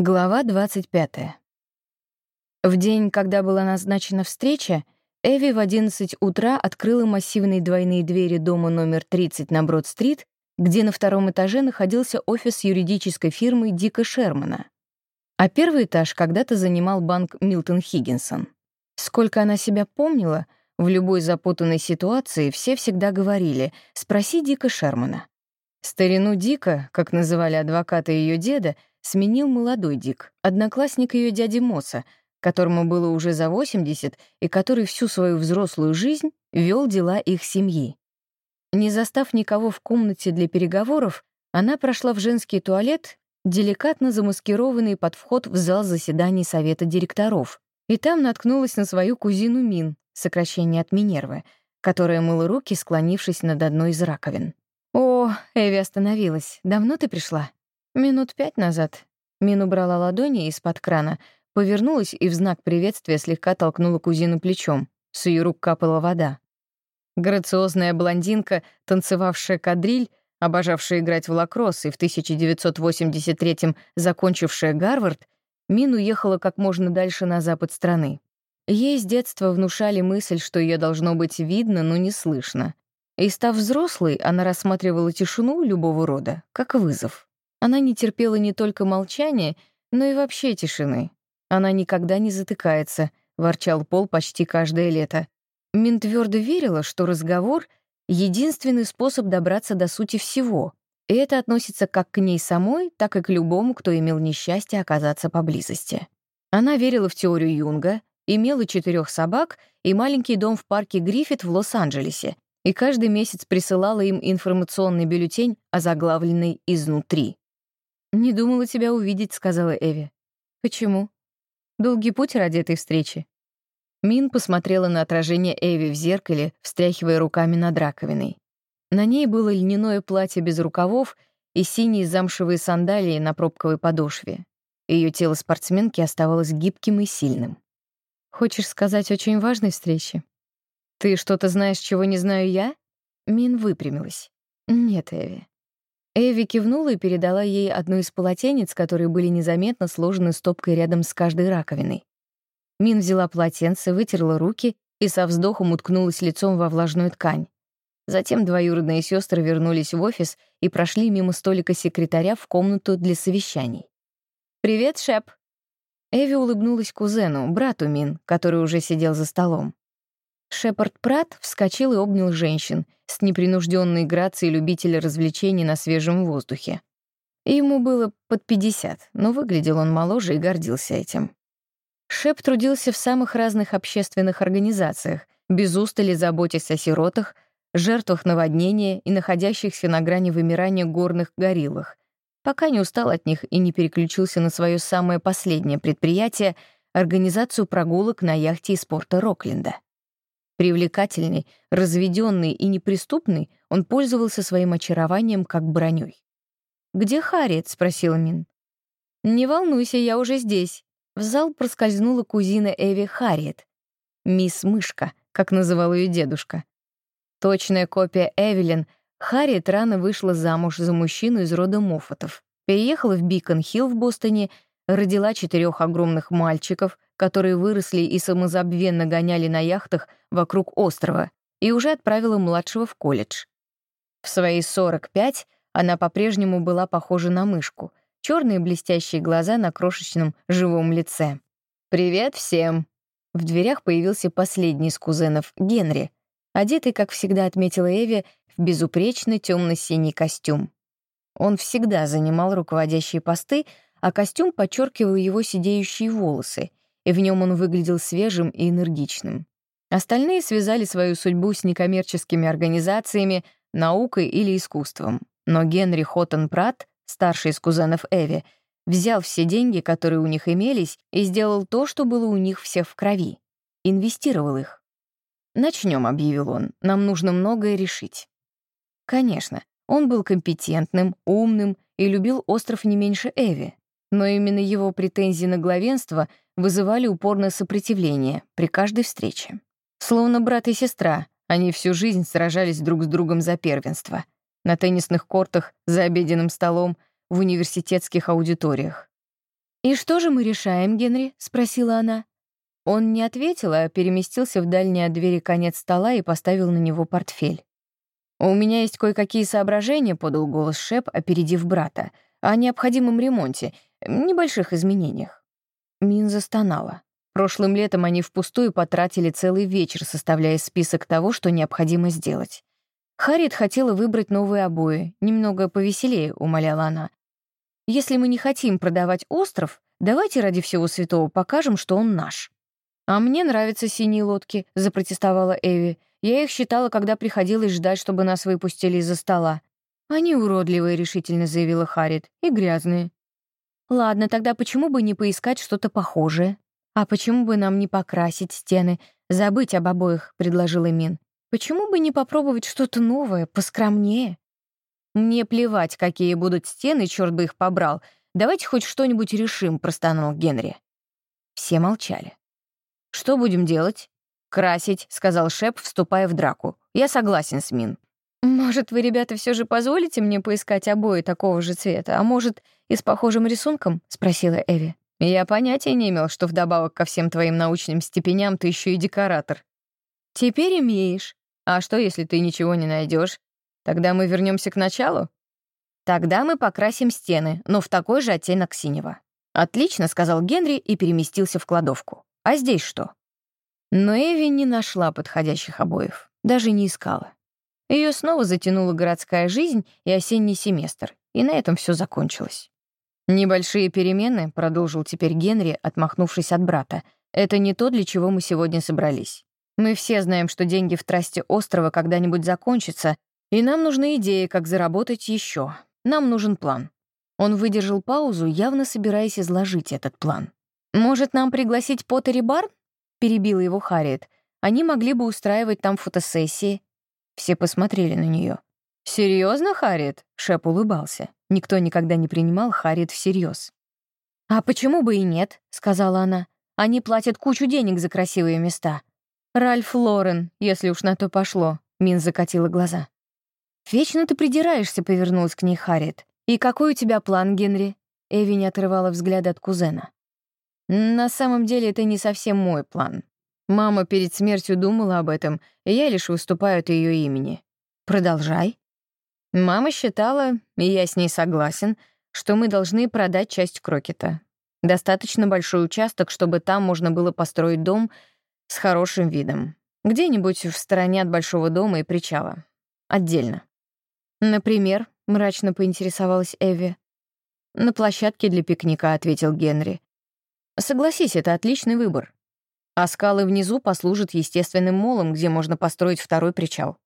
Глава 25. В день, когда была назначена встреча, Эви в 11 утра открыла массивные двойные двери дома номер 30 на Брод-стрит, где на втором этаже находился офис юридической фирмы Дика Шермана. А первый этаж когда-то занимал банк Милтон Хиггинсон. Сколько она себя помнила, в любой запутанной ситуации все всегда говорили «спроси Дика Шермана». Старину Дика, как называли адвоката ее деда, сменил молодой Дик, одноклассник ее дяди Мосса, которому было уже за 80 и который всю свою взрослую жизнь вел дела их семьи. Не застав никого в комнате для переговоров, она прошла в женский туалет, деликатно замаскированный под вход в зал заседаний совета директоров, и там наткнулась на свою кузину Мин, сокращение от Минервы, которая мыла руки, склонившись над одной из раковин. «О, Эви остановилась. Давно ты пришла?» Минут пять назад Мин убрала ладони из-под крана, повернулась и в знак приветствия слегка толкнула кузину плечом. С ее рук капала вода. Грациозная блондинка, танцевавшая кадриль, обожавшая играть в лакросс и в 1983-м закончившая Гарвард, Мин уехала как можно дальше на запад страны. Ей с детства внушали мысль, что ее должно быть видно, но не слышно. И став взрослой, она рассматривала тишину любого рода как вызов. Она не терпела не только молчания, но и вообще тишины. Она никогда не затыкается, ворчал Пол почти каждое лето. Мин твердо верила, что разговор — единственный способ добраться до сути всего, и это относится как к ней самой, так и к любому, кто имел несчастье оказаться поблизости. Она верила в теорию Юнга, имела четырех собак и маленький дом в парке Гриффит в Лос-Анджелесе, и каждый месяц присылала им информационный бюллетень, озаглавленный «Изнутри». «Не думала тебя увидеть», — сказала Эви. «Почему?» «Долгий путь ради этой встречи». Мин посмотрела на отражение Эви в зеркале, встряхивая руками над раковиной. На ней было льняное платье без рукавов и синие замшевые сандалии на пробковой подошве. Ее тело спортсменки оставалось гибким и сильным. «Хочешь сказать очень важной встрече?» «Ты что-то знаешь, чего не знаю я?» Мин выпрямилась. «Нет, Эви. Эви кивнула и передала ей одну из полотенец, которые были незаметно сложены стопкой рядом с каждой раковиной. Мин взяла полотенце, вытерла руки и со вздохом уткнулась лицом во влажную ткань. Затем двоюродные сестры вернулись в офис и прошли мимо столика секретаря в комнату для совещаний. «Привет, Шеп!» Эви улыбнулась кузену, брату Мин, который уже сидел за столом. Шепард Прат вскочил и обнял женщин с непринужденной грацией любителя развлечений на свежем воздухе. Ему было под 50, но выглядел он моложе и гордился этим. Шеп трудился в самых разных общественных организациях, без устали заботясь о сиротах, жертвах наводнения и находящихся на грани вымирания горных гориллах, пока не устал от них и не переключился на свое самое последнее предприятие — организацию прогулок на яхте из порта Рокленда. Привлекательный, разведенный и неприступный, он пользовался своим очарованием как броней. «Где Харриет?» — спросила Мин. «Не волнуйся, я уже здесь». В зал проскользнула кузина Эви Харриет. «Мисс Мышка», как называл ее дедушка. Точная копия Эвелин, Харриет рано вышла замуж за мужчину из рода Моффатов, переехала в Бикон-Хилл в Бостоне, родила четырех огромных мальчиков — которые выросли и самозабвенно гоняли на яхтах вокруг острова, и уже отправила младшего в колледж. В свои 45 она по-прежнему была похожа на мышку, черные блестящие глаза на крошечном живом лице. «Привет всем!» В дверях появился последний из кузенов, Генри, одетый, как всегда отметила Эви, в безупречно темно-синий костюм. Он всегда занимал руководящие посты, а костюм подчеркивал его сидеющие волосы, и в нем он выглядел свежим и энергичным. Остальные связали свою судьбу с некоммерческими организациями, наукой или искусством. Но Генри Хоттон Пратт, старший из кузенов Эви, взял все деньги, которые у них имелись, и сделал то, что было у них всех в крови. Инвестировал их. «Начнем», — объявил он, — «нам нужно многое решить». Конечно, он был компетентным, умным и любил остров не меньше Эви, но именно его претензии на главенство вызывали упорное сопротивление при каждой встрече. Словно брат и сестра, они всю жизнь сражались друг с другом за первенство. На теннисных кортах, за обеденным столом, в университетских аудиториях. «И что же мы решаем, Генри?» — спросила она. Он не ответил, а переместился в дальний от двери конец стола и поставил на него портфель. «У меня есть кое-какие соображения», — подал голос Шеп, опередив брата, «о необходимом ремонте, небольших изменениях». Мин застонала. Прошлым летом они впустую потратили целый вечер, составляя список того, что необходимо сделать. Харриет хотела выбрать новые обои, немного повеселее, умоляла она. «Если мы не хотим продавать остров, давайте ради всего святого покажем, что он наш». «А мне нравятся синие лодки», — запротестовала Эви. «Я их считала, когда приходилось ждать, чтобы нас выпустили из-за стола». «Они уродливые», — решительно заявила Харит, — «и грязные». «Ладно, тогда почему бы не поискать что-то похожее? А почему бы нам не покрасить стены? Забыть об обоих», — предложила Мин. «Почему бы не попробовать что-то новое, поскромнее?» «Мне плевать, какие будут стены, черт бы их побрал. Давайте хоть что-нибудь решим», — простонал Генри. Все молчали. «Что будем делать?» «Красить», — сказал Шеп, вступая в драку. «Я согласен с Мин». «Может, вы, ребята, все же позволите мне поискать обои такого же цвета, а может, и с похожим рисунком?» — спросила Эви. «Я понятия не имел, что вдобавок ко всем твоим научным степеням ты еще и декоратор». «Теперь имеешь. А что, если ты ничего не найдешь? Тогда мы вернемся к началу?» «Тогда мы покрасим стены, но в такой же оттенок синего». «Отлично», — сказал Генри и переместился в кладовку. А здесь что? Но Эви не нашла подходящих обоев, даже не искала. Ее снова затянула городская жизнь и осенний семестр, и на этом все закончилось. «Небольшие перемены», — продолжил теперь Генри, отмахнувшись от брата, «это не то, для чего мы сегодня собрались. Мы все знаем, что деньги в трасте острова когда-нибудь закончатся, и нам нужны идеи, как заработать еще. Нам нужен план». Он выдержал паузу, явно собираясь изложить этот план. «Может, нам пригласить Поттери Барн?» — перебила его Харриет. «Они могли бы устраивать там фотосессии». Все посмотрели на нее. «Серьезно, Харриет?» — Шеп улыбался. Никто никогда не принимал Харриет всерьез. «А почему бы и нет?» — сказала она. «Они платят кучу денег за красивые места». «Ральф Лорен, если уж на то пошло», — Мин закатила глаза. «Вечно ты придираешься», — повернулась к ней Харриет. «И какой у тебя план, Генри?» Эви не отрывала взгляда от кузена. На самом деле это не совсем мой план. Мама перед смертью думала об этом, и я лишь выступаю от ее имени. Продолжай. Мама считала, и я с ней согласен, что мы должны продать часть Крокета. Достаточно большой участок, чтобы там можно было построить дом с хорошим видом. Где-нибудь в стороне от большого дома и причала. Отдельно. Например, мрачно поинтересовалась Эви. «На площадке для пикника», — ответил Генри. Согласись, это отличный выбор. А скалы внизу послужат естественным молом, где можно построить второй причал.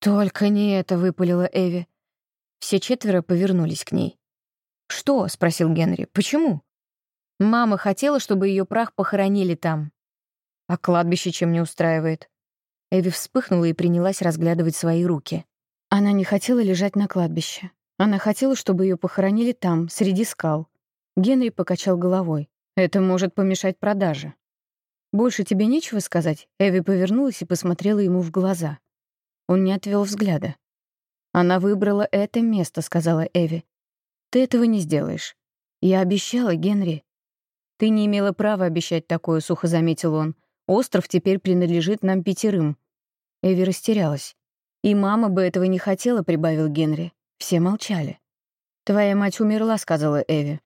«Только не это», — выпалила Эви. Все четверо повернулись к ней. «Что?» — спросил Генри. «Почему?» «Мама хотела, чтобы ее прах похоронили там». «А кладбище чем не устраивает?» Эви вспыхнула и принялась разглядывать свои руки. Она не хотела лежать на кладбище. Она хотела, чтобы ее похоронили там, среди скал. Генри покачал головой. Это может помешать продаже. Больше тебе нечего сказать? Эви повернулась и посмотрела ему в глаза. Он не отвел взгляда. Она выбрала это место, сказала Эви. Ты этого не сделаешь. Я обещала, Генри. Ты не имела права обещать такое, сухо заметил он. Остров теперь принадлежит нам пятерым. Эви растерялась. И мама бы этого не хотела, прибавил Генри. Все молчали. Твоя мать умерла, сказала Эви.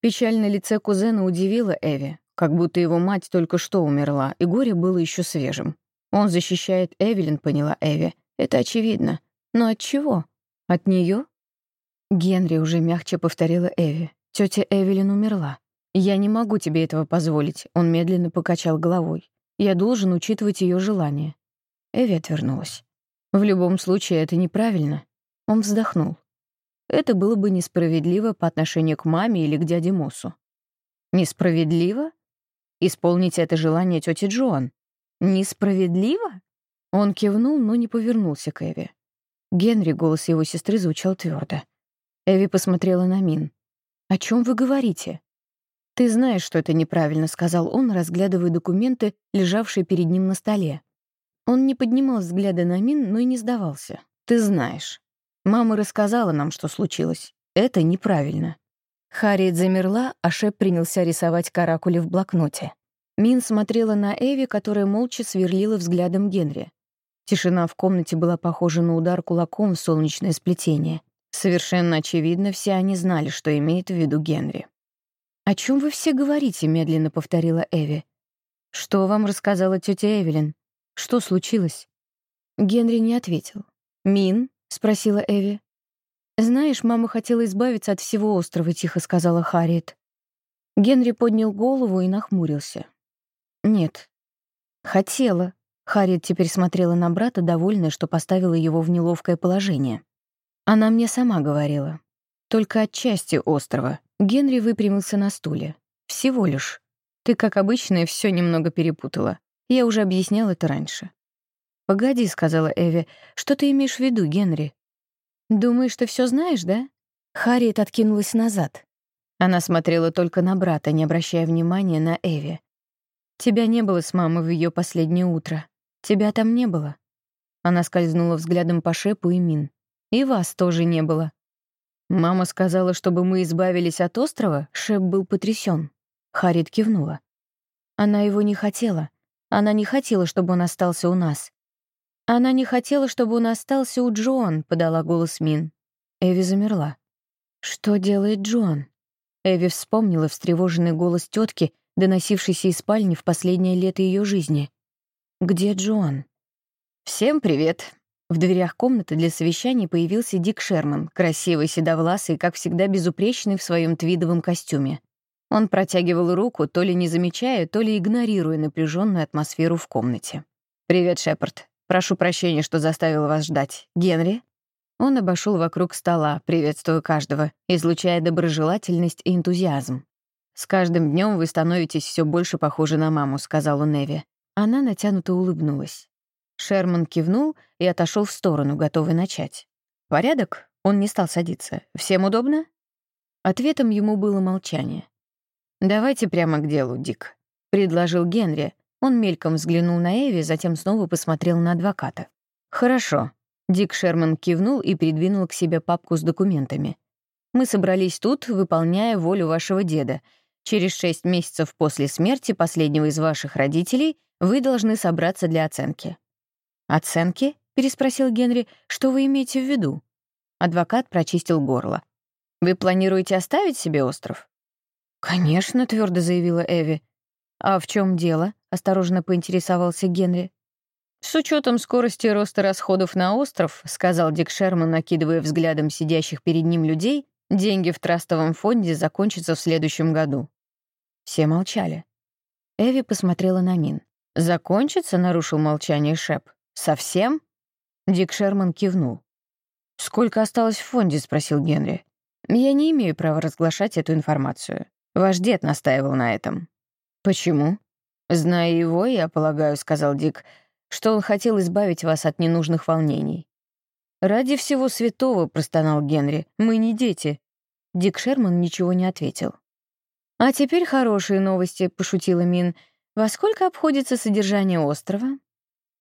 Печаль на лице кузена удивила Эви, как будто его мать только что умерла, и горе было еще свежим. Он защищает Эвелин, поняла Эви. Это очевидно. Но от чего? От нее? Генри уже мягче повторила Эви. Тетя Эвелин умерла. Я не могу тебе этого позволить. Он медленно покачал головой. Я должен учитывать ее желание. Эви отвернулась. В любом случае это неправильно. Он вздохнул. Это было бы несправедливо по отношению к маме или к дяде Мосу. Несправедливо? Исполнить это желание тети Джоан. Несправедливо? Он кивнул, но не повернулся к Эви. Генри, голос его сестры, звучал твердо. Эви посмотрела на Мин. «О чем вы говорите?» «Ты знаешь, что это неправильно», — сказал он, разглядывая документы, лежавшие перед ним на столе. Он не поднимал взгляда на Мин, но и не сдавался. «Ты знаешь». Мама рассказала нам, что случилось. Это неправильно. Харриет замерла, а Шеп принялся рисовать каракули в блокноте. Мин смотрела на Эви, которая молча сверлила взглядом Генри. Тишина в комнате была похожа на удар кулаком в солнечное сплетение. Совершенно очевидно, все они знали, что имеет в виду Генри. «О чем вы все говорите?» — медленно повторила Эви. «Что вам рассказала тетя Эвелин? Что случилось?» Генри не ответил. «Мин?» — спросила Эви. «Знаешь, мама хотела избавиться от всего острова», — тихо сказала Харриет. Генри поднял голову и нахмурился. «Нет». «Хотела». Харриет теперь смотрела на брата, довольная, что поставила его в неловкое положение. Она мне сама говорила. Только отчасти острова. Генри выпрямился на стуле. Всего лишь. Ты, как обычно, все немного перепутала. Я уже объяснял это раньше. «Погоди», — сказала Эви, — «что ты имеешь в виду, Генри?» «Думаешь, ты все знаешь, да?» Харриет откинулась назад. Она смотрела только на брата, не обращая внимания на Эви. Тебя не было с мамой в ее последнее утро. Тебя там не было. Она скользнула взглядом по Шепу и Мин. И вас тоже не было. Мама сказала, чтобы мы избавились от острова. Шеп был потрясен. Харит кивнула. Она его не хотела. Она не хотела, чтобы он остался у нас. Она не хотела, чтобы он остался у Джоан, подала голос Мин. Эви замерла. Что делает Джоан? Эви вспомнила встревоженный голос тетки, доносившийся из спальни в последнее лето ее жизни. «Где Джоан?» «Всем привет!» В дверях комнаты для совещаний появился Дик Шерман, красивый, седовласый, как всегда безупречный в своем твидовом костюме. Он протягивал руку, то ли не замечая, то ли игнорируя напряженную атмосферу в комнате. «Привет, Шепард. Прошу прощения, что заставил вас ждать. Генри?» Он обошел вокруг стола, приветствуя каждого, излучая доброжелательность и энтузиазм. «С каждым днем вы становитесь все больше похожи на маму», — сказала Неви. Она натянуто улыбнулась. Шерман кивнул и отошел в сторону, готовый начать. «Порядок?» Он не стал садиться. «Всем удобно?» Ответом ему было молчание. «Давайте прямо к делу, Дик», — предложил Генри. Он мельком взглянул на Эви, затем снова посмотрел на адвоката. «Хорошо». Дик Шерман кивнул и придвинул к себе папку с документами. «Мы собрались тут, выполняя волю вашего деда, Через шесть месяцев после смерти последнего из ваших родителей вы должны собраться для оценки». «Оценки?» — переспросил Генри. «Что вы имеете в виду?» Адвокат прочистил горло. «Вы планируете оставить себе остров?» «Конечно», — твердо заявила Эви. «А в чем дело?» — осторожно поинтересовался Генри. «С учетом скорости роста расходов на остров», — сказал Дик Шерман, накидывая взглядом сидящих перед ним людей, «деньги в трастовом фонде закончатся в следующем году. Все молчали. Эви посмотрела на Мин. «Закончится?» — нарушил молчание Шеп. «Совсем?» Дик Шерман кивнул. «Сколько осталось в фонде?» — спросил Генри. «Я не имею права разглашать эту информацию. Ваш дед настаивал на этом». «Почему?» «Зная его, я полагаю», — сказал Дик, «что он хотел избавить вас от ненужных волнений». «Ради всего святого», — простонал Генри, — «мы не дети». Дик Шерман ничего не ответил. «А теперь хорошие новости», — пошутила Мин. «Во сколько обходится содержание острова?»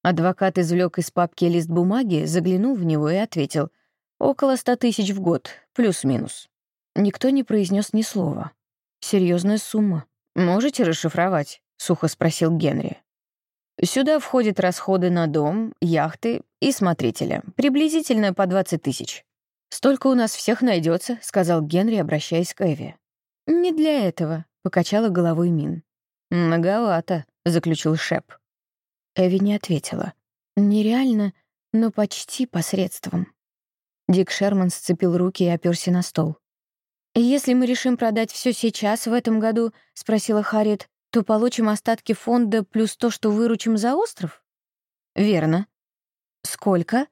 Адвокат извлек из папки лист бумаги, заглянул в него и ответил. «Около ста тысяч в год, плюс-минус». Никто не произнес ни слова. Серьезная сумма. «Можете расшифровать?» — сухо спросил Генри. «Сюда входят расходы на дом, яхты и смотрителя. Приблизительно по 20 тысяч». «Столько у нас всех найдется, сказал Генри, обращаясь к Эви. «Не для этого», — покачала головой Мин. «Многовато», — заключил Шеп. Эви не ответила. «Нереально, но почти посредством». Дик Шерман сцепил руки и оперся на стол. «Если мы решим продать все сейчас, в этом году», — спросила Харриет, «то получим остатки фонда плюс то, что выручим за остров?» «Верно». «Сколько?»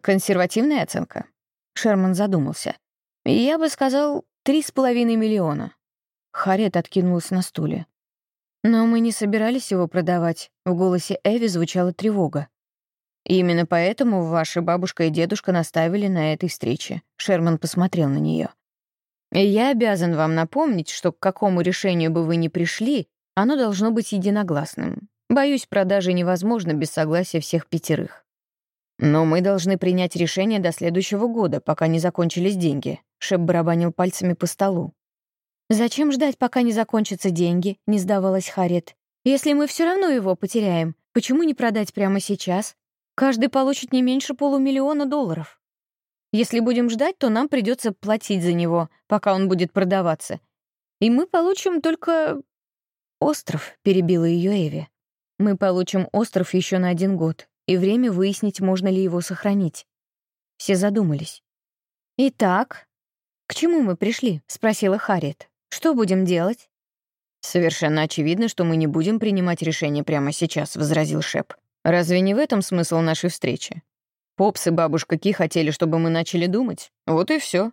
«Консервативная оценка». Шерман задумался. «Я бы сказал, Три с половиной миллиона. Харриет откинулась на стуле. Но мы не собирались его продавать. В голосе Эви звучала тревога. Именно поэтому ваша бабушка и дедушка наставили на этой встрече. Шерман посмотрел на нее. Я обязан вам напомнить, что к какому решению бы вы ни пришли, оно должно быть единогласным. Боюсь, продажи невозможно без согласия всех пятерых. Но мы должны принять решение до следующего года, пока не закончились деньги. Шеп барабанил пальцами по столу. «Зачем ждать, пока не закончатся деньги?» — не сдавалась Харриет. «Если мы все равно его потеряем, почему не продать прямо сейчас? Каждый получит не меньше полумиллиона долларов. Если будем ждать, то нам придется платить за него, пока он будет продаваться. И мы получим только... Остров, перебила ее Эви. Мы получим остров еще на один год, и время выяснить, можно ли его сохранить. Все задумались. «Итак, к чему мы пришли?» — спросила Харриет. «Что будем делать?» «Совершенно очевидно, что мы не будем принимать решение прямо сейчас», — возразил Шеп. «Разве не в этом смысл нашей встречи? Попс и бабушка Ки хотели, чтобы мы начали думать. Вот и все.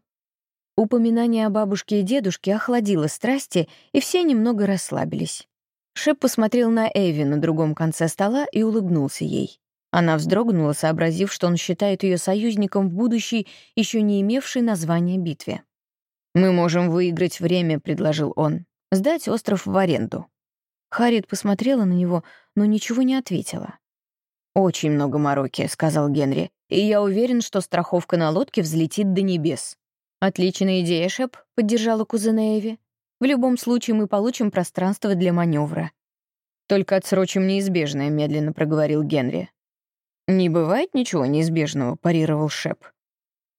Упоминание о бабушке и дедушке охладило страсти, и все немного расслабились. Шеп посмотрел на Эви на другом конце стола и улыбнулся ей. Она вздрогнула, сообразив, что он считает ее союзником в будущей, еще не имевшей названия битве. «Мы можем выиграть время», — предложил он. «Сдать остров в аренду». Харриет посмотрела на него, но ничего не ответила. «Очень много мороки», — сказал Генри, «и я уверен, что страховка на лодке взлетит до небес. «Отличная идея, Шеп», — поддержала кузена Эви. «В любом случае мы получим пространство для маневра». «Только отсрочим неизбежное», — медленно проговорил Генри. «Не бывает ничего неизбежного», — парировал Шеп.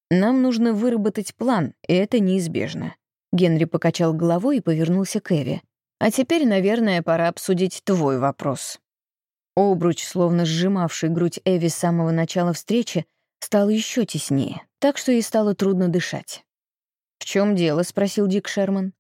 «Нам нужно выработать план, и это неизбежно». Генри покачал головой и повернулся к Эви. «А теперь, наверное, пора обсудить твой вопрос». Обруч, словно сжимавший грудь Эви с самого начала встречи, стал еще теснее, так что ей стало трудно дышать. «В чем дело?» — спросил Дик Шерман.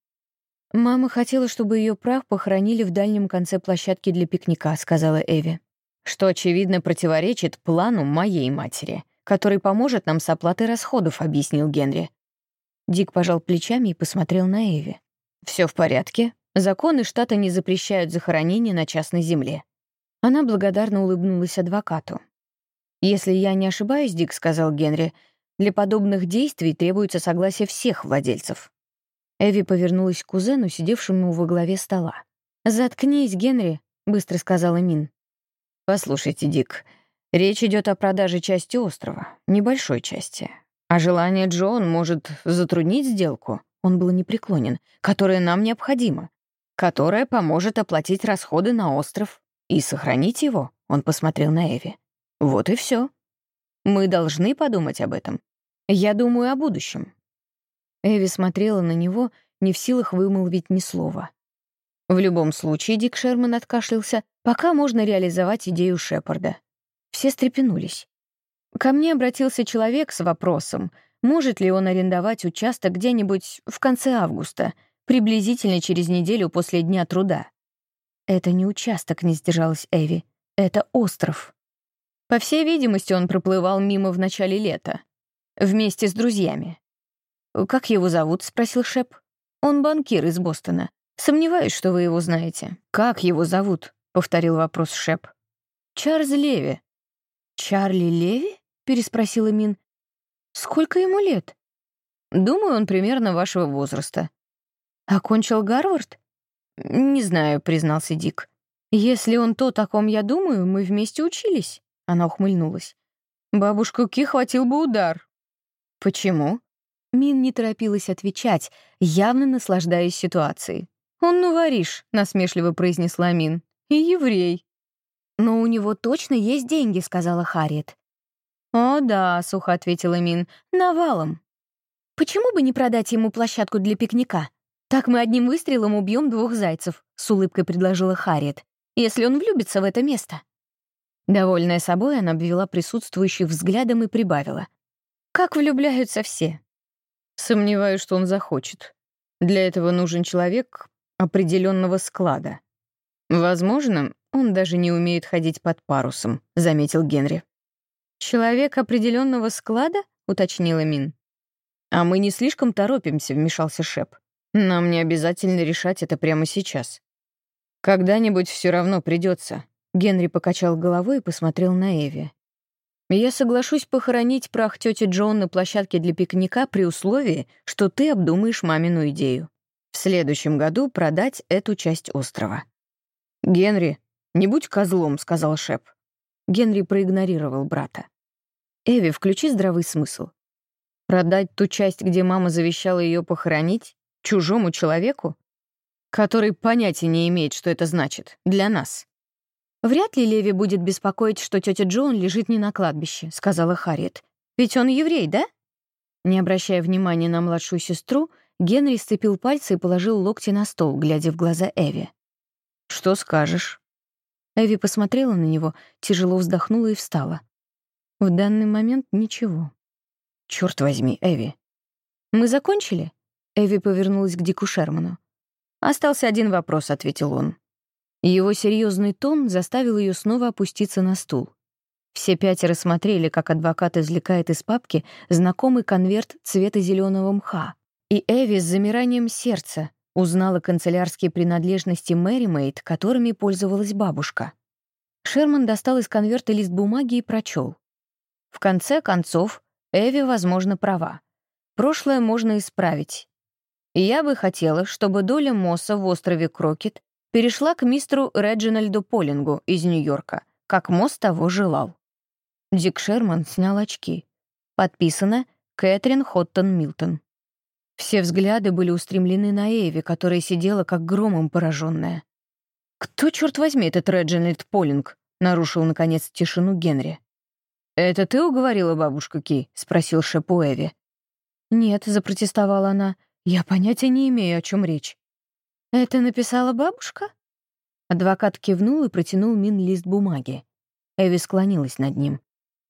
«Мама хотела, чтобы ее прах похоронили в дальнем конце площадки для пикника», — сказала Эви. «Что, очевидно, противоречит плану моей матери, который поможет нам с оплатой расходов», — объяснил Генри. Дик пожал плечами и посмотрел на Эви. Все в порядке. Законы штата не запрещают захоронение на частной земле». Она благодарно улыбнулась адвокату. «Если я не ошибаюсь, Дик», — сказал Генри, — для подобных действий требуется согласие всех владельцев. Эви повернулась к кузену, сидевшему во главе стола. «Заткнись, Генри», — быстро сказала Мин. «Послушайте, Дик, речь идет о продаже части острова, небольшой части. А желание Джон может затруднить сделку, он был непреклонен, которая нам необходима, которая поможет оплатить расходы на остров и сохранить его», — он посмотрел на Эви. «Вот и все. Мы должны подумать об этом. Я думаю о будущем». Эви смотрела на него, не в силах вымолвить ни слова. В любом случае, Дик Шерман откашлялся, пока можно реализовать идею Шепарда. Все стрепенулись. Ко мне обратился человек с вопросом, может ли он арендовать участок где-нибудь в конце августа, приблизительно через неделю после Дня труда. «Это не участок», — не сдержалась Эви. «Это остров». По всей видимости, он проплывал мимо в начале лета. Вместе с друзьями. «Как его зовут?» — спросил Шеп. «Он банкир из Бостона. Сомневаюсь, что вы его знаете». «Как его зовут?» — повторил вопрос Шеп. «Чарльз Леви». «Чарли Леви?» — переспросила Мин. «Сколько ему лет?» «Думаю, он примерно вашего возраста». «Окончил Гарвард?» «Не знаю», — признался Дик. «Если он то, о ком я думаю, мы вместе учились». Она ухмыльнулась. «Бабушку Ки хватил бы удар». «Почему?» Мин не торопилась отвечать, явно наслаждаясь ситуацией. «Он ну воришь», — насмешливо произнесла Мин. «И еврей». «Но у него точно есть деньги», — сказала Харриет. «О, да», — сухо ответила Мин, — «навалом». «Почему бы не продать ему площадку для пикника? Так мы одним выстрелом убьем двух зайцев», — с улыбкой предложила Харриет, «если он влюбится в это место». Довольная собой, она обвела присутствующих взглядом и прибавила. Как влюбляются все. Сомневаюсь, что он захочет. Для этого нужен человек определенного склада. Возможно, он даже не умеет ходить под парусом, заметил Генри. Человек определенного склада? уточнила Мин. А мы не слишком торопимся, вмешался Шеп. Нам не обязательно решать это прямо сейчас. Когда-нибудь все равно придется. Генри покачал головой и посмотрел на Эви. Я соглашусь похоронить прах тети Джон на площадке для пикника при условии, что ты обдумаешь мамину идею. В следующем году продать эту часть острова. «Генри, не будь козлом», — сказал Шеп. Генри проигнорировал брата. «Эви, включи здравый смысл. Продать ту часть, где мама завещала ее похоронить? Чужому человеку? Который понятия не имеет, что это значит. Для нас. «Вряд ли Леви будет беспокоить, что тетя Джоан лежит не на кладбище», — сказала Харриет. «Ведь он еврей, да?» Не обращая внимания на младшую сестру, Генри сцепил пальцы и положил локти на стол, глядя в глаза Эви. «Что скажешь?» Эви посмотрела на него, тяжело вздохнула и встала. В данный момент ничего. Черт возьми, Эви. «Мы закончили?» Эви повернулась к Дику Шерману. «Остался один вопрос», — ответил он. Его серьезный тон заставил ее снова опуститься на стул. Все пятеро смотрели, как адвокат извлекает из папки знакомый конверт цвета зеленого мха. И Эви с замиранием сердца узнала канцелярские принадлежности Мэри Мэйд, которыми пользовалась бабушка. Шерман достал из конверта лист бумаги и прочел. В конце концов, Эви, возможно, права. Прошлое можно исправить. Я бы хотела, чтобы доля Мосса в острове Крокет перешла к мистеру Реджинальду Полингу из Нью-Йорка, как Мосс того желал. Дик Шерман снял очки. Подписано Кэтрин Хоттон Милтон. Все взгляды были устремлены на Эви, которая сидела как громом пораженная. «Кто, черт возьми, этот Реджинальд Полинг?» — нарушил, наконец, тишину Генри. «Это ты уговорила бабушку Ки?» — спросил Шеп Эви. «Нет», — запротестовала она, — «я понятия не имею, о чем речь». «Это написала бабушка?» Адвокат кивнул и протянул Мин лист бумаги. Эви склонилась над ним.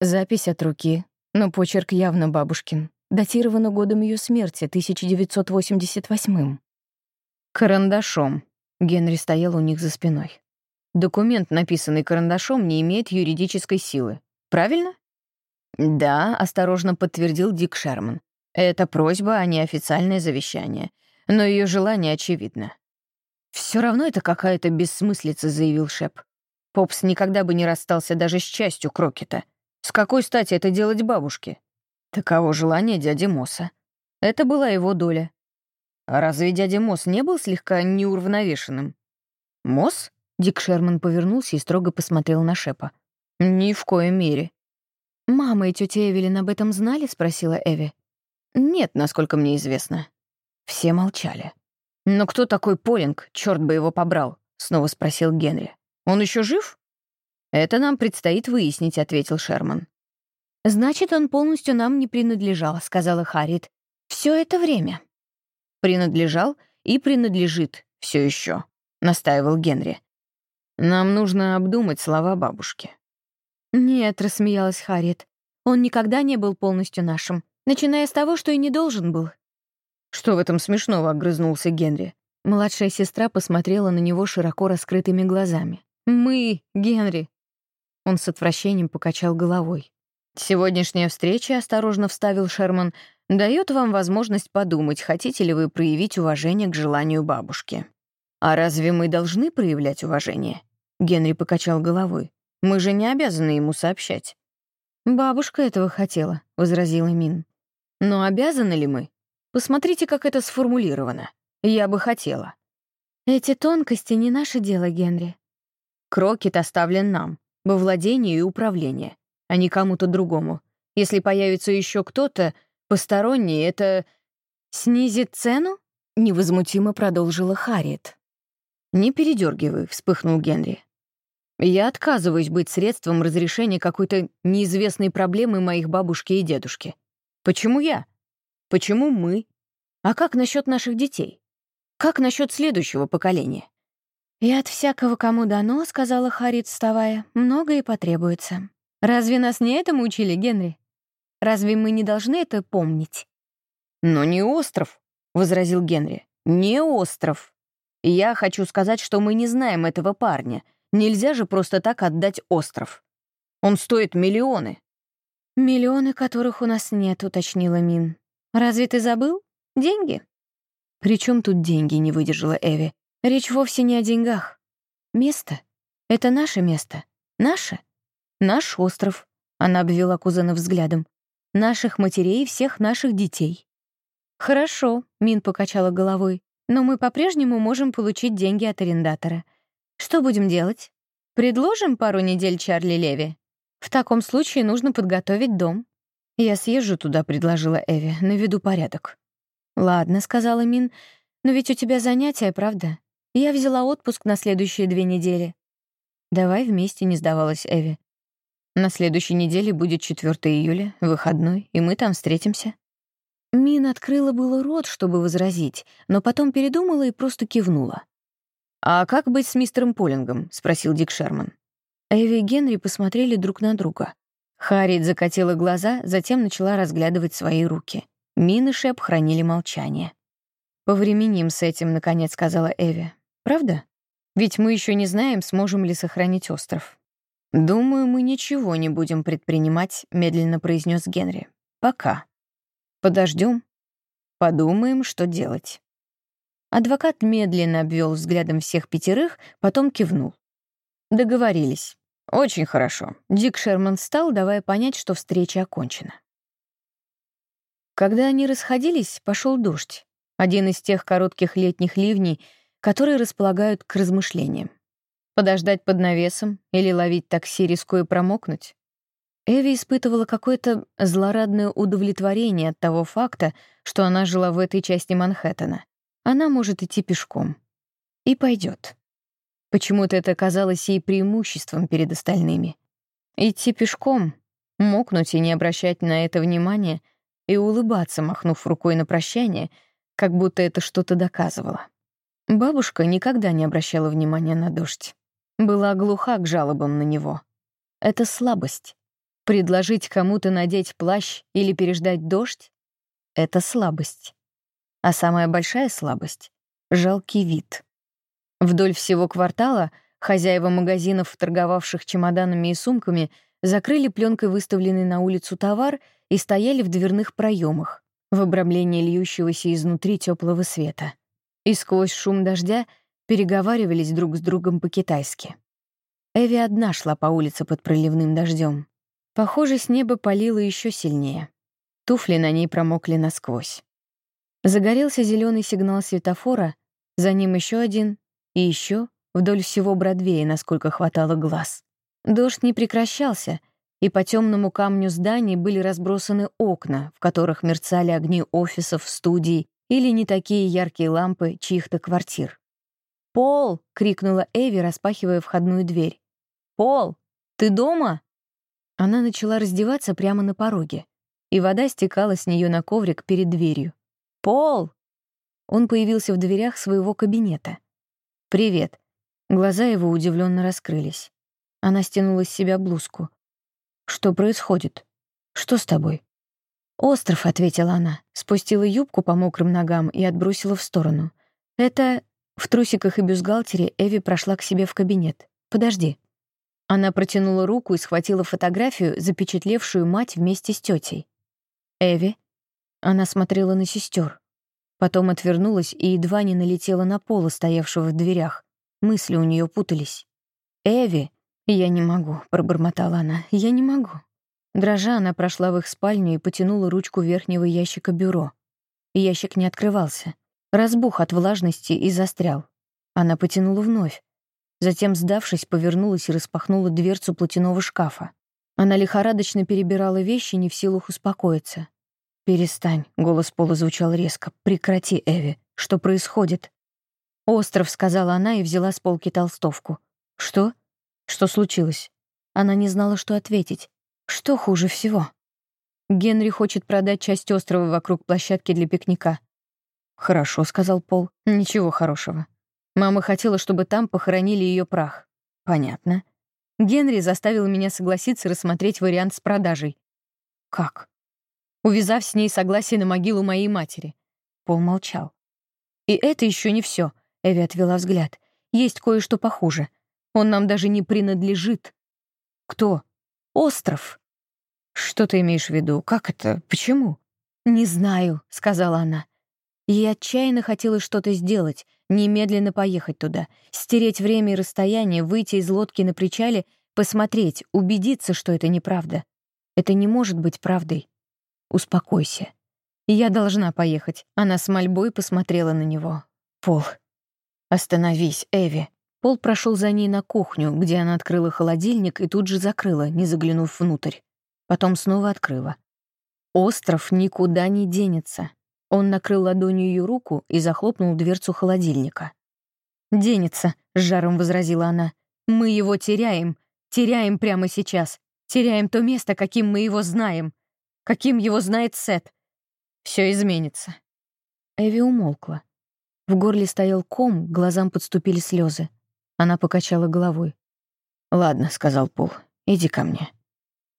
Запись от руки, но почерк явно бабушкин. Датировано годом ее смерти, 1988-м. «Карандашом». Генри стоял у них за спиной. «Документ, написанный карандашом, не имеет юридической силы. Правильно?» «Да», — осторожно подтвердил Дик Шерман. «Это просьба, а не официальное завещание. Но ее желание очевидно». Все равно это какая-то бессмыслица», — заявил Шеп. «Попс никогда бы не расстался даже с частью Крокета. С какой стати это делать бабушке?» Таково желание дяди Мосса. Это была его доля. А разве дядя Мосс не был слегка неуравновешенным? «Мосс?» — Дик Шерман повернулся и строго посмотрел на Шепа. «Ни в коем мере». «Мама и тетя Эвелин об этом знали?» — спросила Эви. «Нет, насколько мне известно». Все молчали. «Но кто такой Полинг? Черт бы его побрал!» — снова спросил Генри. «Он еще жив?» «Это нам предстоит выяснить», — ответил Шерман. «Значит, он полностью нам не принадлежал», — сказала Харит. «Все это время». «Принадлежал и принадлежит все еще», — настаивал Генри. «Нам нужно обдумать слова бабушки». «Нет», — рассмеялась Харит. «Он никогда не был полностью нашим, начиная с того, что и не должен был». «Что в этом смешного?» — огрызнулся Генри. Младшая сестра посмотрела на него широко раскрытыми глазами. «Мы, Генри!» Он с отвращением покачал головой. Сегодняшняя встреча, осторожно вставил Шерман, дает вам возможность подумать, хотите ли вы проявить уважение к желанию бабушки. А разве мы должны проявлять уважение? Генри покачал головой. Мы же не обязаны ему сообщать. Бабушка этого хотела, возразила Мин. Но обязаны ли мы? Посмотрите, как это сформулировано. Я бы хотела. Эти тонкости не наше дело, Генри. Крокет оставлен нам, во владении и управлении а не кому-то другому. Если появится еще кто-то, посторонний, это... «Снизит цену?» — невозмутимо продолжила Харриет. «Не передергивай», — вспыхнул Генри. «Я отказываюсь быть средством разрешения какой-то неизвестной проблемы моих бабушки и дедушки. Почему я? Почему мы? А как насчет наших детей? Как насчет следующего поколения?» «И от всякого, кому дано, — сказала Харит, вставая, — многое потребуется. Разве нас не этому учили, Генри? Разве мы не должны это помнить? Но не остров, возразил Генри. Не остров. Я хочу сказать, что мы не знаем этого парня. Нельзя же просто так отдать остров. Он стоит миллионы. Миллионы, которых у нас нет, уточнила Мин. Разве ты забыл? Деньги? При чем тут деньги, не выдержала Эви. Речь вовсе не о деньгах. Место. Это наше место. Наше. Наш остров, она обвела кузена взглядом. Наших матерей и всех наших детей. Хорошо, Мин покачала головой, но мы по-прежнему можем получить деньги от арендатора. Что будем делать? Предложим пару недель Чарли Леви? В таком случае нужно подготовить дом. Я съезжу туда, предложила Эви, наведу порядок. Ладно, сказала Мин. Но ведь у тебя занятия, правда? Я взяла отпуск на следующие две недели. Давай вместе, не сдавалась Эви. На следующей неделе будет 4 июля, выходной, и мы там встретимся. Мин открыла было рот, чтобы возразить, но потом передумала и просто кивнула. «А как быть с мистером Полингом?» — спросил Дик Шерман. Эви и Генри посмотрели друг на друга. Харриет закатила глаза, затем начала разглядывать свои руки. Мин и Шеп хранили молчание. «Повременим с этим», — наконец сказала Эви. «Правда? Ведь мы еще не знаем, сможем ли сохранить остров». «Думаю, мы ничего не будем предпринимать», — медленно произнес Генри. «Пока. Подождем. Подумаем, что делать». Адвокат медленно обвел взглядом всех пятерых, потом кивнул. Договорились. Очень хорошо. Дик Шерман встал, давая понять, что встреча окончена. Когда они расходились, пошел дождь. Один из тех коротких летних ливней, которые располагают к размышлениям. Подождать под навесом или ловить такси, рискуя промокнуть? Эви испытывала какое-то злорадное удовлетворение от того факта, что она жила в этой части Манхэттена. Она может идти пешком. И пойдет. Почему-то это казалось ей преимуществом перед остальными. Идти пешком, мокнуть и не обращать на это внимания, и улыбаться, махнув рукой на прощание, как будто это что-то доказывало. Бабушка никогда не обращала внимания на дождь. Была глуха к жалобам на него. Это слабость. Предложить кому-то надеть плащ или переждать дождь — это слабость. А самая большая слабость — жалкий вид. Вдоль всего квартала хозяева магазинов, торговавших чемоданами и сумками, закрыли пленкой выставленный на улицу товар и стояли в дверных проемах, в обрамлении льющегося изнутри теплого света. И сквозь шум дождя переговаривались друг с другом по-китайски. Эви одна шла по улице под проливным дождем. Похоже, с неба палило еще сильнее. Туфли на ней промокли насквозь. Загорелся зеленый сигнал светофора, за ним еще один и еще вдоль всего Бродвея, насколько хватало глаз. Дождь не прекращался, и по темному камню зданий были разбросаны окна, в которых мерцали огни офисов, студий или не такие яркие лампы чьих-то квартир. «Пол!» — крикнула Эви, распахивая входную дверь. «Пол, ты дома?» Она начала раздеваться прямо на пороге, и вода стекала с нее на коврик перед дверью. «Пол!» Он появился в дверях своего кабинета — «Привет». Глаза его удивленно раскрылись. Она стянула с себя блузку. «Что происходит? Что с тобой?» «Остров», — ответила она, спустила юбку по мокрым ногам и отбросила в сторону. «Это...» В трусиках и бюстгальтере Эви прошла к себе в кабинет. «Подожди». Она протянула руку и схватила фотографию, запечатлевшую мать вместе с тетей. «Эви?» Она смотрела на сестер. Потом отвернулась и едва не налетела на пола, стоявшего в дверях. Мысли у нее путались. «Эви!» «Я не могу», — пробормотала она. «Я не могу». Дрожа, она прошла в их спальню и потянула ручку верхнего ящика бюро. Ящик не открывался. Разбух от влажности и застрял. Она потянула вновь. Затем, сдавшись, повернулась и распахнула дверцу платяного шкафа. Она лихорадочно перебирала вещи, не в силах успокоиться. «Перестань», — голос Пола звучал резко. «Прекрати, Эви. Что происходит?» «Остров», — сказала она и взяла с полки толстовку. «Что? Что случилось?» Она не знала, что ответить. «Что хуже всего?» «Генри хочет продать часть острова вокруг площадки для пикника». «Хорошо», — сказал Пол. «Ничего хорошего. Мама хотела, чтобы там похоронили ее прах». «Понятно». Генри заставил меня согласиться рассмотреть вариант с продажей. «Как?» увязав с ней согласие на могилу моей матери. Пол молчал. «И это еще не все. Эви отвела взгляд. «Есть кое-что похуже. Он нам даже не принадлежит». «Кто?» «Остров». «Что ты имеешь в виду? Как это? Почему?» «Не знаю», — сказала она. Ей отчаянно хотелось что-то сделать, немедленно поехать туда, стереть время и расстояние, выйти из лодки на причале, посмотреть, убедиться, что это неправда. Это не может быть правдой. Успокойся. Я должна поехать. Она с мольбой посмотрела на него. Пол. Остановись, Эви. Пол прошел за ней на кухню, где она открыла холодильник и тут же закрыла, не заглянув внутрь. Потом снова открыла. Остров никуда не денется. Он накрыл ладонью ее руку и захлопнул дверцу холодильника. «Денется», — с жаром возразила она. «Мы его теряем. Теряем прямо сейчас. Теряем то место, каким мы его знаем. Каким его знает Сет. Все изменится». Эви умолкла. В горле стоял ком, глазам подступили слезы. Она покачала головой. «Ладно», — сказал Пол, — «иди ко мне».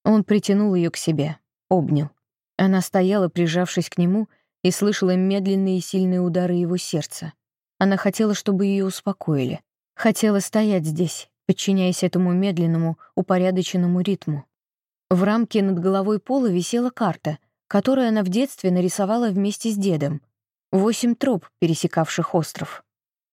Он притянул ее к себе, обнял. Она стояла, прижавшись к нему, и слышала медленные и сильные удары его сердца. Она хотела, чтобы ее успокоили. Хотела стоять здесь, подчиняясь этому медленному, упорядоченному ритму. В рамке над головой Пола висела карта, которую она в детстве нарисовала вместе с дедом. Восемь троп, пересекавших остров.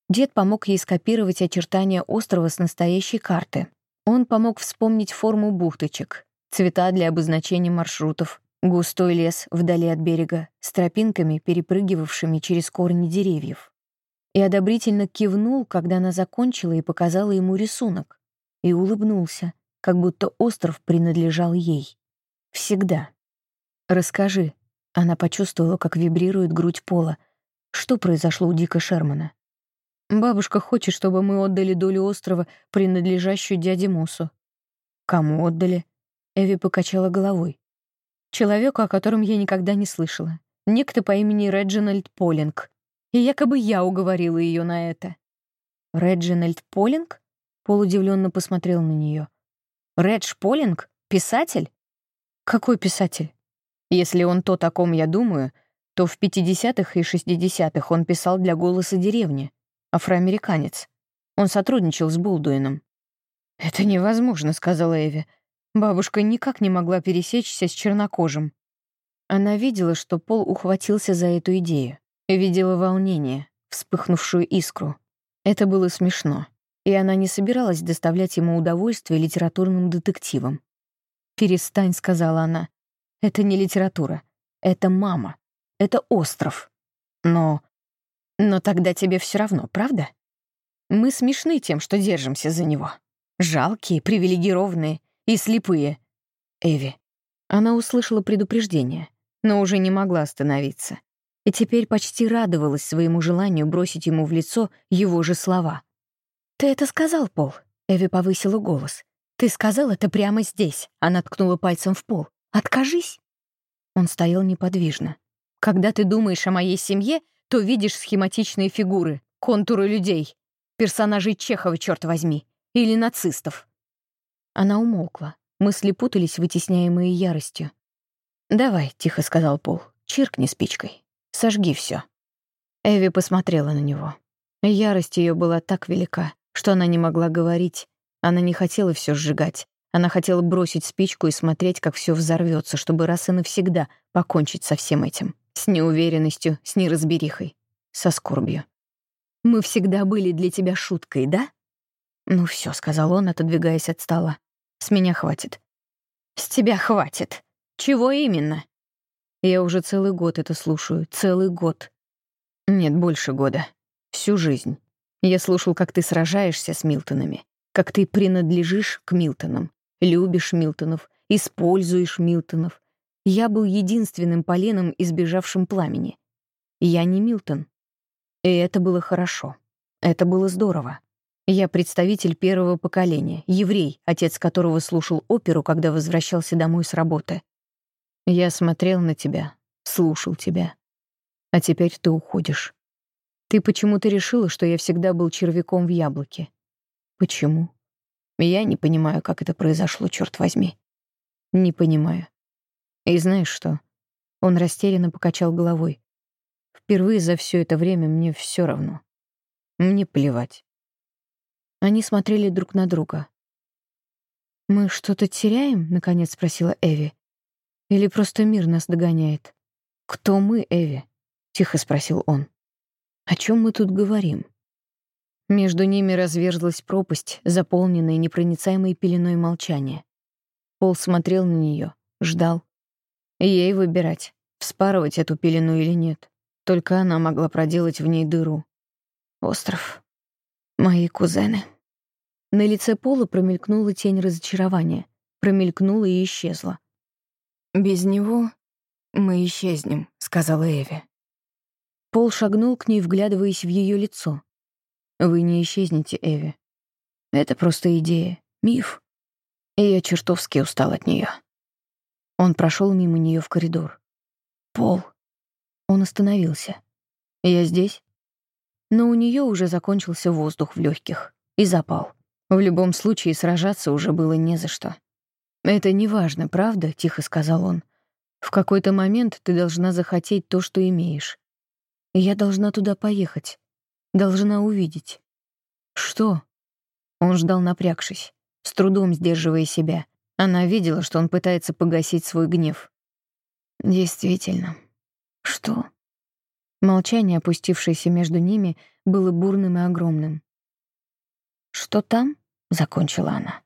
Дед помог ей скопировать очертания острова с настоящей карты. Он помог вспомнить форму бухточек, цвета для обозначения маршрутов, густой лес вдали от берега с тропинками, перепрыгивавшими через корни деревьев. И одобрительно кивнул, когда она закончила и показала ему рисунок, и улыбнулся, как будто остров принадлежал ей. Всегда. «Расскажи». Она почувствовала, как вибрирует грудь пола. Что произошло у Дика Шермана? Бабушка хочет, чтобы мы отдали долю острова, принадлежащую дяде Мусу. Кому отдали? Эви покачала головой. Человеку, о котором я никогда не слышала. Некто по имени Реджинальд Полинг. И якобы я уговорила ее на это. Реджинальд Полинг? Пол удивленно посмотрел на нее. Редж Полинг? Писатель? Какой писатель? Если он то, о ком я думаю, то в 50-х и 60-х он писал для «Голоса деревни». Афроамериканец. Он сотрудничал с Булдуином. «Это невозможно», — сказала Эви. Бабушка никак не могла пересечься с чернокожим. Она видела, что Пол ухватился за эту идею. Видела волнение, вспыхнувшую искру. Это было смешно, и она не собиралась доставлять ему удовольствие литературным детективам. «Перестань», — сказала она. «Это не литература. Это мама. Это остров. Но... Но тогда тебе все равно, правда? Мы смешны тем, что держимся за него. Жалкие, привилегированные, и слепые. Эви. Она услышала предупреждение, но уже не могла остановиться. И теперь почти радовалась своему желанию бросить ему в лицо его же слова. «Ты это сказал, Пол?» Эви повысила голос. «Ты сказал это прямо здесь», — она ткнула пальцем в пол. «Откажись». Он стоял неподвижно. «Когда ты думаешь о моей семье, то видишь схематичные фигуры, контуры людей, персонажей Чехова, черт возьми, или нацистов. Она умолкла. Мысли путались, вытесняемые яростью. «Давай», — тихо сказал Пол, — «чиркни спичкой. Сожги все. Эви посмотрела на него. Ярость ее была так велика, что она не могла говорить. Она не хотела все сжигать. Она хотела бросить спичку и смотреть, как все взорвется, чтобы раз и навсегда покончить со всем этим. С неуверенностью, с неразберихой, со скорбью. «Мы всегда были для тебя шуткой, да?» «Ну все, сказал он, отодвигаясь от стола. С меня хватит. С тебя хватит. Чего именно? Я уже целый год это слушаю. Целый год. Нет, больше года. Всю жизнь. Я слушал, как ты сражаешься с Милтонами, как ты принадлежишь к Милтонам, любишь Милтонов, используешь Милтонов. Я был единственным поленом, избежавшим пламени. Я не Милтон. И это было хорошо. Это было здорово. Я представитель первого поколения, еврей, отец которого слушал оперу, когда возвращался домой с работы. Я смотрел на тебя, слушал тебя. А теперь ты уходишь. Ты почему-то решила, что я всегда был червяком в яблоке. Почему? Я не понимаю, как это произошло, черт возьми. Не понимаю. И знаешь что? Он растерянно покачал головой. Впервые за все это время мне все равно. Мне плевать. Они смотрели друг на друга. «Мы что-то теряем?» — наконец спросила Эви. «Или просто мир нас догоняет?» «Кто мы, Эви?» — тихо спросил он. «О чем мы тут говорим?» Между ними разверзлась пропасть, заполненная непроницаемой пеленой молчания. Пол смотрел на нее, ждал. Ей выбирать, вспарывать эту пелену или нет. Только она могла проделать в ней дыру. Остров. Мои кузены. На лице Пола промелькнула тень разочарования. Промелькнула и исчезла. «Без него мы исчезнем», — сказала Эви. Пол шагнул к ней, вглядываясь в ее лицо. «Вы не исчезнете, Эви. Это просто идея, миф. И я чертовски устал от нее. Он прошел мимо нее в коридор. «Пол». Он остановился. «Я здесь?» Но у нее уже закончился воздух в легких и запал. В любом случае сражаться уже было не за что. «Это не важно, правда?» — тихо сказал он. «В какой-то момент ты должна захотеть то, что имеешь. Я должна туда поехать. Должна увидеть». «Что?» Он ждал, напрягшись, с трудом сдерживая себя. Она видела, что он пытается погасить свой гнев. «Действительно. Что?» Молчание, опустившееся между ними, было бурным и огромным. «Что там?» — закончила она.